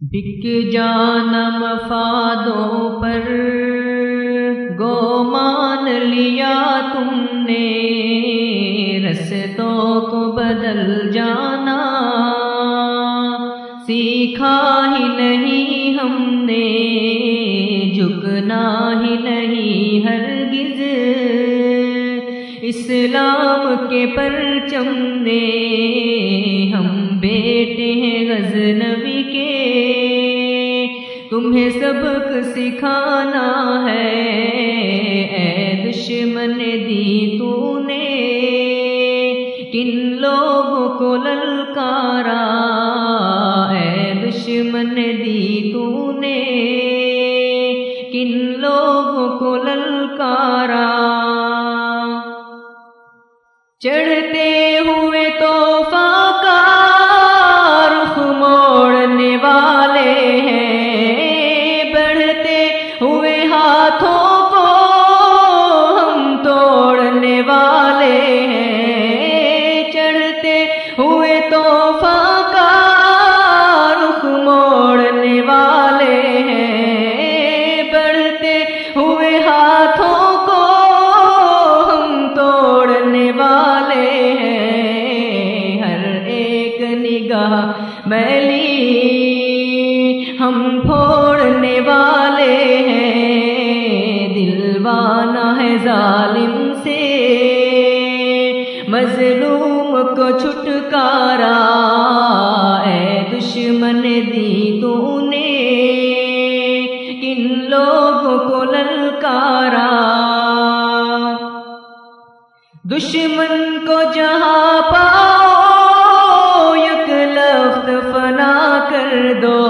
بک جان مفادوں پر گو مان لیا تم نے رستوں کو بدل جانا۔ سیکھا ہی نہیں ہم نے، جھکنا ہی نہیں ہرگز۔ اسلام کے پرچم نے ہم تمہیں سبق سکھانا ہے۔ اے دشمن دی تو نے کن لوگوں کو للکارا۔ اے دشمن دی تو نے کن لوگوں کو للکارا۔ میلی ہم پھوڑنے والے ہیں۔ دلوانا ہے ظالم سے۔ مظلوم کو چھٹکارا، اے دشمن دی تو نے کن لوگوں کو للکارا۔ دشمن کو جہاں پاؤ، یک لفظ فنا کر دو۔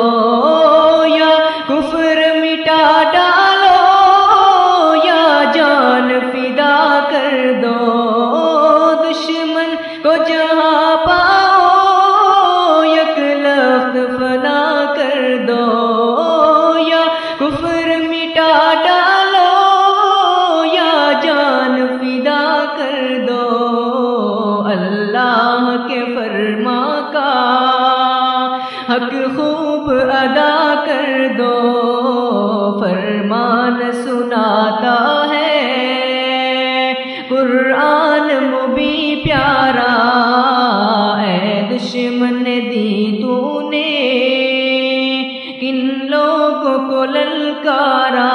کے فرما کا حق خوب ادا کر دو، فرمان سناتا ہے۔ قرآن مبی پیارا، اے دشمن دی تو نے کن لوگوں کو للکارا۔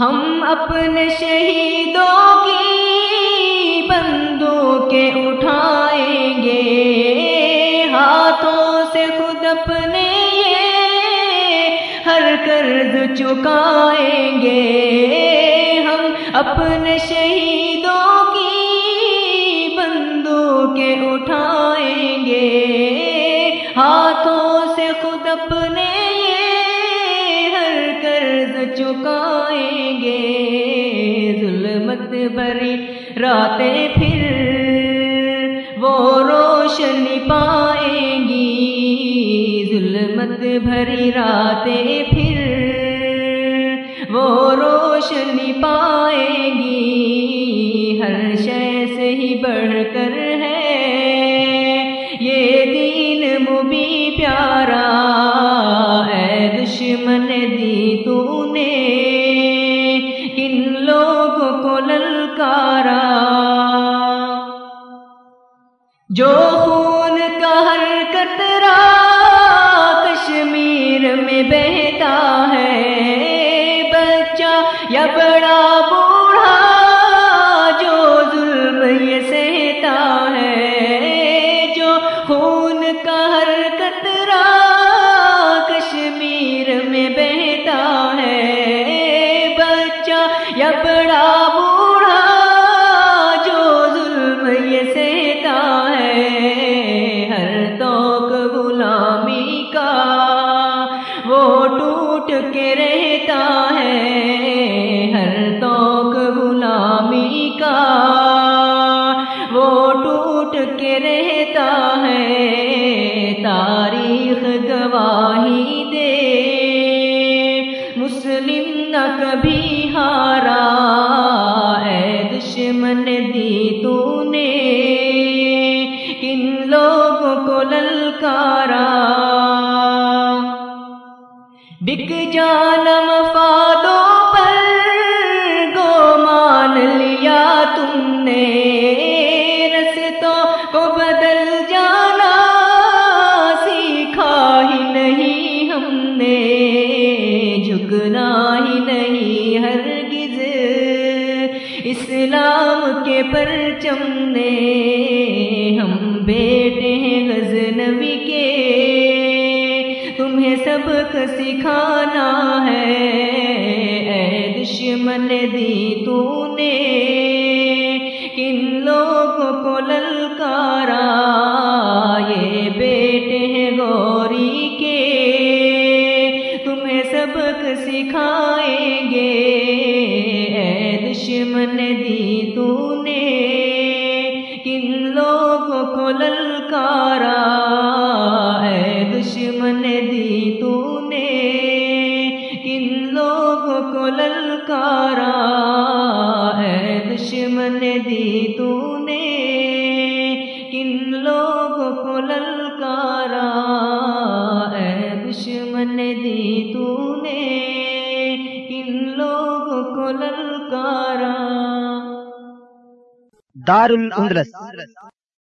ہم اپنے شہیدوں اپنے یہ ہر قرض چکائیں گے۔ ہم اپنے شہیدوں کی بندوقیں اٹھائیں گے۔ ہاتھوں سے خود اپنے یہ ہر قرض چکائیں گے۔ ظلمت بھری راتیں پھر وہ رو روشنی پائیں گی، ظلمت بھری راتیں پھر وہ روشنی پائیں گی۔ ہر شے سے ہی بڑھ کر ہے۔ یہ دین مبی پیارا، اے دشمن دی تو نے کن لوگوں کو للکارا۔ جو بڑا بوڑھا جو ظلم یہ سہتا ہے، ہر توک غلامی کا وہ ٹوٹ کے رہتا ہے، ہر توک غلامی کا وہ ٹوٹ کے رہتا نہ کبھی ہارا۔ اے دشمن دی تو نے کن لوگوں کو للکارا۔ بک جانا فادوں سبق سکھانا ہے، اے دشمن دی تو نے کن لوگوں کو للکارا، یہ بیٹے ہیں گوری کے۔ تمہیں سبق سکھائیں گے، اے دشمن دی تو نے کن لوگوں کو للکارا کو للکارا اے دشمن دی تو نے کن لوگوں کو للکارا اے دشمن دی تو نے کن لوگوں کو للکارا دار الاندلس